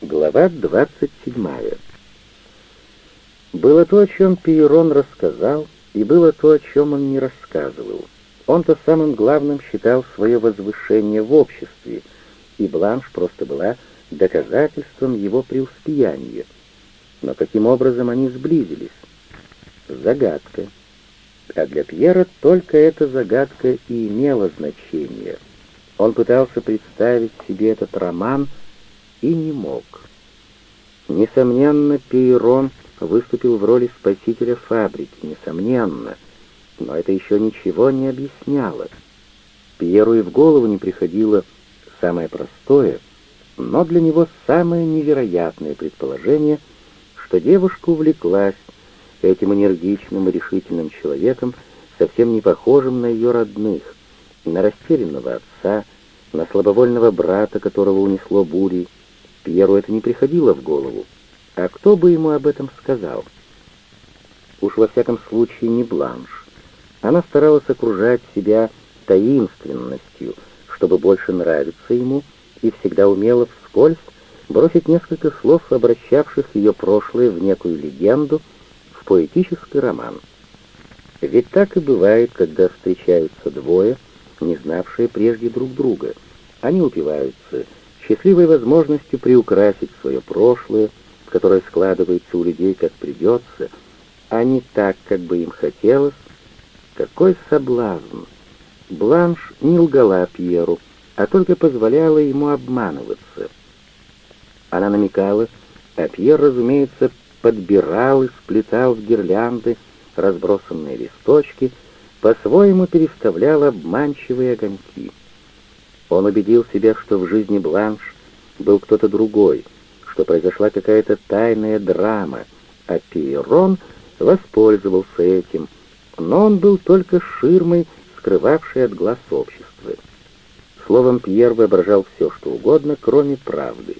Глава 27. Было то, о чем Пейрон рассказал, и было то, о чем он не рассказывал. Он-то самым главным считал свое возвышение в обществе, и Бланш просто была доказательством его преуспеяния. Но каким образом они сблизились? Загадка. А для Пьера только эта загадка и имела значение. Он пытался представить себе этот роман — и не мог. Несомненно, Пейрон выступил в роли спасителя фабрики, несомненно, но это еще ничего не объясняло. Пьеру и в голову не приходило самое простое, но для него самое невероятное предположение, что девушка увлеклась этим энергичным и решительным человеком, совсем не похожим на ее родных, на растерянного отца, на слабовольного брата, которого унесло бурей, Пьеру это не приходило в голову. А кто бы ему об этом сказал? Уж во всяком случае не Бланш. Она старалась окружать себя таинственностью, чтобы больше нравиться ему, и всегда умела вскользь бросить несколько слов, обращавших ее прошлое в некую легенду, в поэтический роман. Ведь так и бывает, когда встречаются двое, не знавшие прежде друг друга. Они упиваются счастливой возможностью приукрасить свое прошлое, которое складывается у людей как придется, а не так, как бы им хотелось. Какой соблазн! Бланш не лгала Пьеру, а только позволяла ему обманываться. Она намекала, а Пьер, разумеется, подбирал и сплетал в гирлянды разбросанные листочки, по-своему переставлял обманчивые огоньки. Он убедил себя, что в жизни Бланш был кто-то другой, что произошла какая-то тайная драма, а Пейрон воспользовался этим, но он был только ширмой, скрывавшей от глаз общества. Словом, Пьер воображал все, что угодно, кроме правды.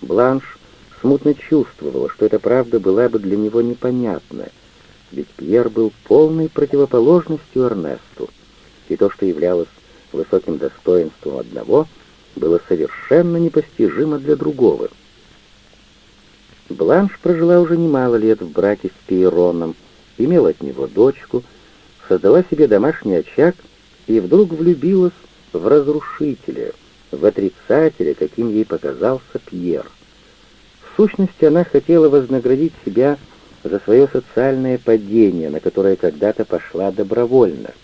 Бланш смутно чувствовала, что эта правда была бы для него непонятна, ведь Пьер был полной противоположностью Эрнесту, и то, что являлось высоким достоинством одного, было совершенно непостижимо для другого. Бланш прожила уже немало лет в браке с Пейроном, имела от него дочку, создала себе домашний очаг и вдруг влюбилась в разрушителя, в отрицателя, каким ей показался Пьер. В сущности, она хотела вознаградить себя за свое социальное падение, на которое когда-то пошла добровольно —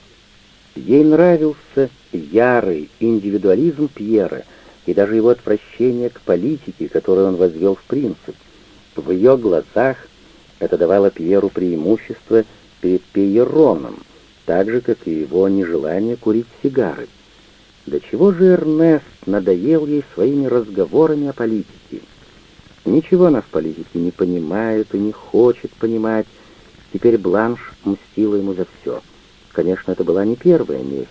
Ей нравился ярый индивидуализм Пьера и даже его отвращение к политике, которую он возвел в принцип. В ее глазах это давало Пьеру преимущество перед Пейероном, так же, как и его нежелание курить сигары. До чего же Эрнест надоел ей своими разговорами о политике? Ничего она в политике не понимает и не хочет понимать. Теперь Бланш мстила ему за все — Конечно, это была не первая месть,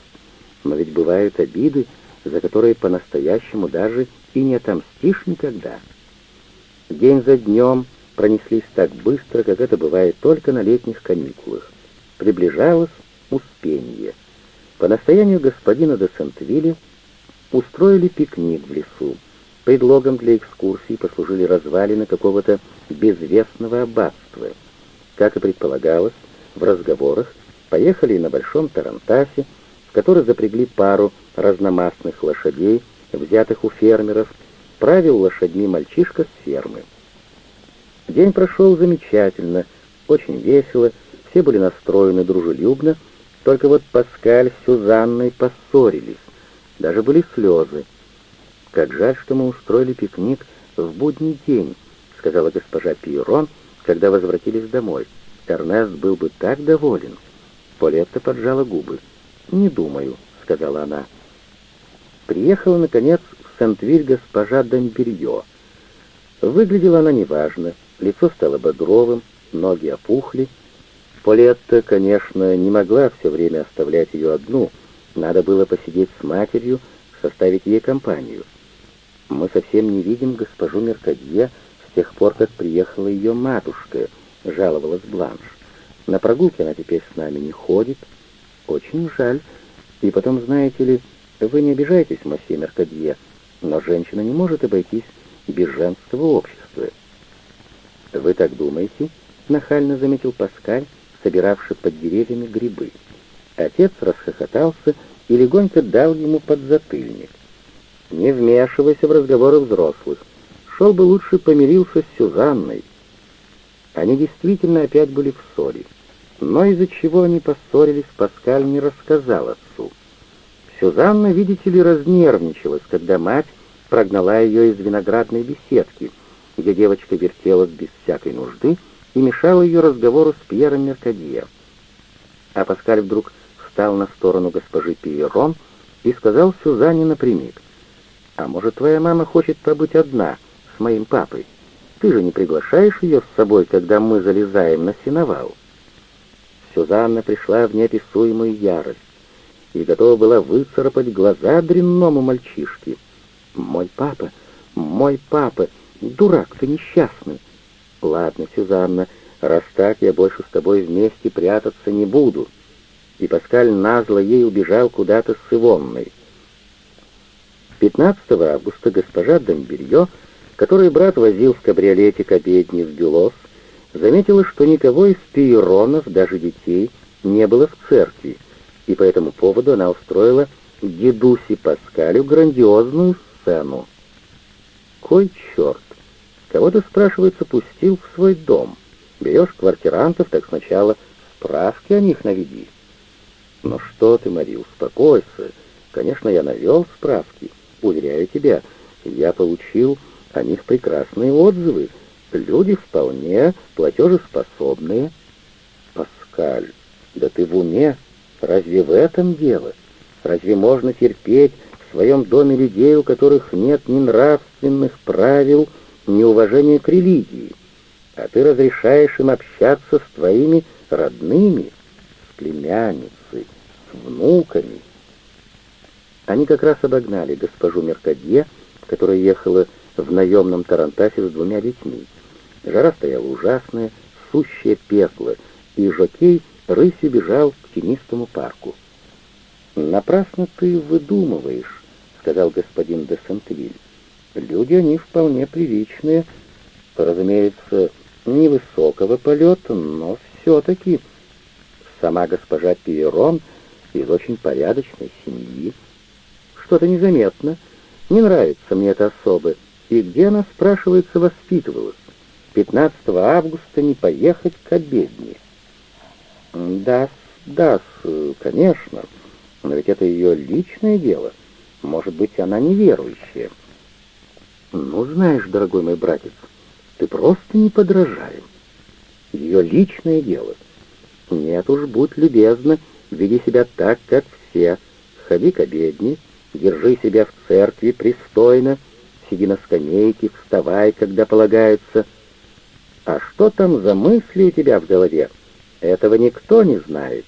но ведь бывают обиды, за которые по-настоящему даже и не отомстишь никогда. День за днем пронеслись так быстро, как это бывает только на летних каникулах. Приближалось успение. По настоянию господина де Сентвилля устроили пикник в лесу. Предлогом для экскурсии послужили развалины какого-то безвестного аббатства. Как и предполагалось, в разговорах поехали на большом тарантасе, в который запрягли пару разномастных лошадей, взятых у фермеров, правил лошадьми мальчишка с фермы. День прошел замечательно, очень весело, все были настроены дружелюбно, только вот Паскаль с Сюзанной поссорились, даже были слезы. «Как жаль, что мы устроили пикник в будний день», — сказала госпожа Пьерон, когда возвратились домой. Эрнест был бы так доволен. Полетта поджала губы. «Не думаю», — сказала она. Приехала, наконец, в Сент-Виль госпожа Дамберье. Выглядела она неважно, лицо стало багровым, ноги опухли. Полетта, конечно, не могла все время оставлять ее одну, надо было посидеть с матерью, составить ей компанию. «Мы совсем не видим госпожу Меркадье с тех пор, как приехала ее матушка», — жаловалась Бланш. На прогулке она теперь с нами не ходит. Очень жаль. И потом, знаете ли, вы не обижайтесь, мосье Меркадье, но женщина не может обойтись без женского общества. «Вы так думаете?» — нахально заметил Паскаль, собиравший под деревьями грибы. Отец расхохотался и легонько дал ему подзатыльник. «Не вмешивайся в разговоры взрослых. Шел бы лучше помирился с Сюзанной». Они действительно опять были в ссоре. Но из-за чего они поссорились, Паскаль не рассказал отцу. Сюзанна, видите ли, разнервничалась, когда мать прогнала ее из виноградной беседки, где девочка вертелась без всякой нужды и мешала ее разговору с Пьером Меркадье. А Паскаль вдруг встал на сторону госпожи Пиерон и сказал Сюзанне напрямик, «А может, твоя мама хочет побыть одна с моим папой? Ты же не приглашаешь ее с собой, когда мы залезаем на сеновал?» Сюзанна пришла в неописуемую ярость и готова была выцарапать глаза дрянному мальчишке. «Мой папа, мой папа, дурак ты несчастный!» «Ладно, Сюзанна, раз так, я больше с тобой вместе прятаться не буду». И Паскаль назло ей убежал куда-то с Ивонной. 15 августа госпожа Домберье, которую брат возил в кабриолете к обедне в Бюлос, заметила, что никого из пиеронов, даже детей, не было в церкви, и по этому поводу она устроила дедуси Паскалю грандиозную сцену. Кой черт! Кого ты, спрашивается, пустил в свой дом? Берешь квартирантов, так сначала справки о них наведи. Ну что ты, Мари, успокойся. Конечно, я навел справки. Уверяю тебя, я получил о них прекрасные отзывы, Люди вполне платежеспособные. Паскаль, да ты в уме? Разве в этом дело? Разве можно терпеть в своем доме людей, у которых нет ни нравственных правил, ни уважения к религии? А ты разрешаешь им общаться с твоими родными, с племянницей, с внуками. Они как раз обогнали госпожу Меркадье, которая ехала в наемном тарантасе с двумя детьми. Жара стояла ужасная, сущее пекло, и Жокей рысью бежал к тенистому парку. «Напрасно ты выдумываешь», — сказал господин де Сентвиль. «Люди, они вполне приличные, разумеется, невысокого полета, но все-таки сама госпожа Пиерон из очень порядочной семьи. Что-то незаметно, не нравится мне это особо, и где она, спрашивается, воспитывалась. 15 августа не поехать к обедне. Да, да, конечно, но ведь это ее личное дело. Может быть, она неверующая. Ну, знаешь, дорогой мой братец, ты просто не подражаем. Ее личное дело. Нет уж, будь любезна, веди себя так, как все. Ходи к обедне, держи себя в церкви пристойно, сиди на скамейке, вставай, когда полагается — а что там за мысли у тебя в голове? Этого никто не знает.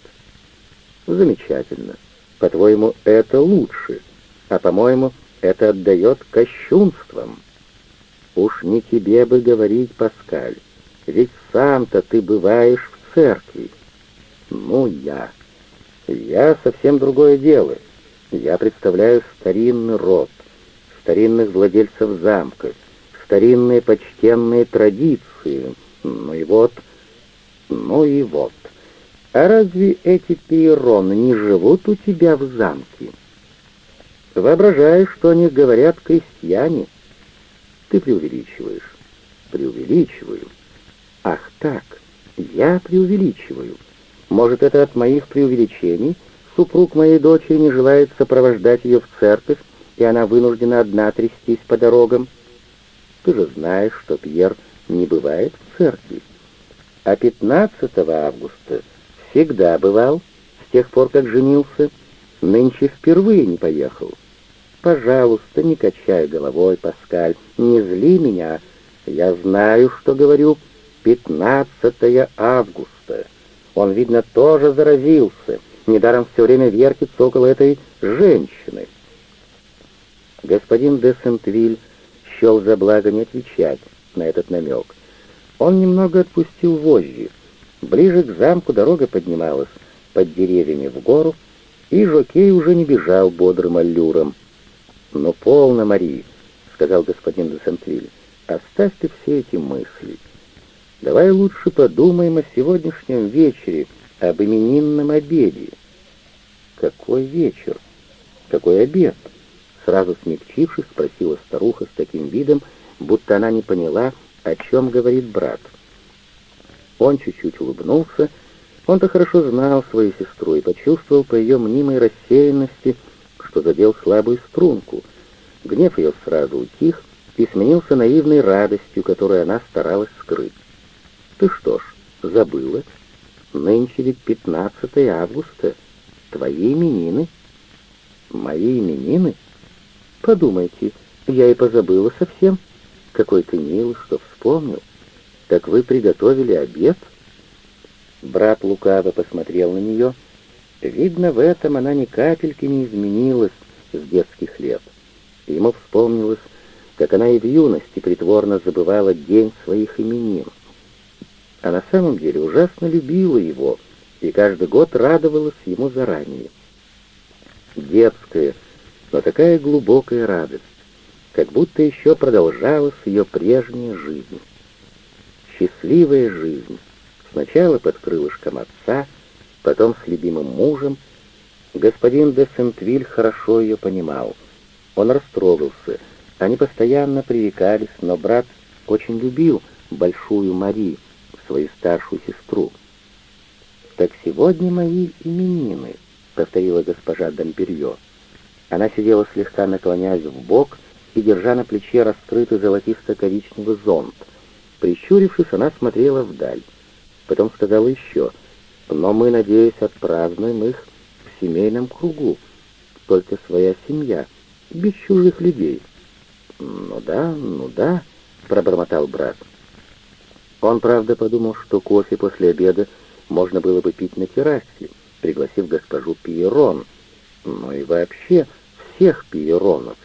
Замечательно. По-твоему, это лучше, а по-моему, это отдает кощунствам. Уж не тебе бы говорить, Паскаль, ведь сам-то ты бываешь в церкви. Ну, я. Я совсем другое дело. Я представляю старинный род, старинных владельцев замка, старинные почтенные традиции. Ну и вот, ну и вот. А разве эти пиероны не живут у тебя в замке? Воображаешь, что они говорят крестьяне? Ты преувеличиваешь. Преувеличиваю. Ах так, я преувеличиваю. Может, это от моих преувеличений? Супруг моей дочери не желает сопровождать ее в церковь, и она вынуждена одна трястись по дорогам. Ты же знаешь, что Пьер не бывает в церкви. А 15 августа всегда бывал, с тех пор, как женился. Нынче впервые не поехал. Пожалуйста, не качай головой, Паскаль, не зли меня. Я знаю, что говорю. 15 августа. Он, видно, тоже заразился. Недаром все время вертится около этой женщины. Господин де Сентвиль счел за благо не отвечать на этот намек. Он немного отпустил вожжи. Ближе к замку дорога поднималась под деревьями в гору, и Жокей уже не бежал бодрым аллюром. «Ну, полно, Мари», — сказал господин де Сентвиль. оставь ты все эти мысли. Давай лучше подумаем о сегодняшнем вечере, об именинном обеде. Какой вечер? Какой обед? Сразу смягчившись, спросила старуха с таким видом, будто она не поняла, о чем говорит брат. Он чуть-чуть улыбнулся. Он-то хорошо знал свою сестру и почувствовал по ее мнимой рассеянности, что задел слабую струнку. Гнев ее сразу утих и сменился наивной радостью, которую она старалась скрыть. «Ты что ж, забыла? Нынче ведь 15 августа. Твои именины?» «Мои именины? Подумайте, я и позабыла совсем. Какой ты милый, что вспомнил. Так вы приготовили обед?» Брат лукаво посмотрел на нее. Видно, в этом она ни капельки не изменилась с детских лет. Ему вспомнилось, как она и в юности притворно забывала день своих именин. А на самом деле ужасно любила его и каждый год радовалась ему заранее. Детская, но такая глубокая радость, как будто еще продолжалась ее прежняя жизнь. Счастливая жизнь, сначала под крылышком отца, потом с любимым мужем. Господин де Сентвиль хорошо ее понимал — он растрогался. Они постоянно пререкались, но брат очень любил большую Мари, свою старшую сестру. «Так сегодня мои именины», — повторила госпожа Дамперье. Она сидела слегка наклоняясь в бок и держа на плече раскрытый золотисто-коричневый зонт. Прищурившись, она смотрела вдаль. Потом сказала еще, «Но мы, надеюсь, отпразднуем их в семейном кругу. Только своя семья» без чужих людей. «Ну да, ну да», — пробормотал брат. Он, правда, подумал, что кофе после обеда можно было бы пить на террасе, пригласив госпожу Пиерон. Ну и вообще всех Пиеронов.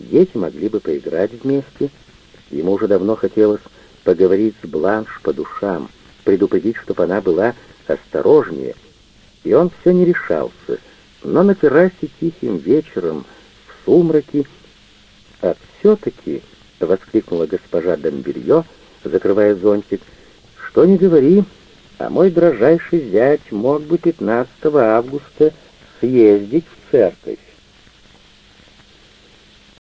Дети могли бы поиграть вместе. Ему уже давно хотелось поговорить с Бланш по душам, предупредить, чтобы она была осторожнее. И он все не решался. Но на террасе тихим вечером сумраке. «А все-таки», — воскликнула госпожа Домбелье, закрывая зонтик, — «что не говори, а мой дрожайший зять мог бы 15 августа съездить в церковь.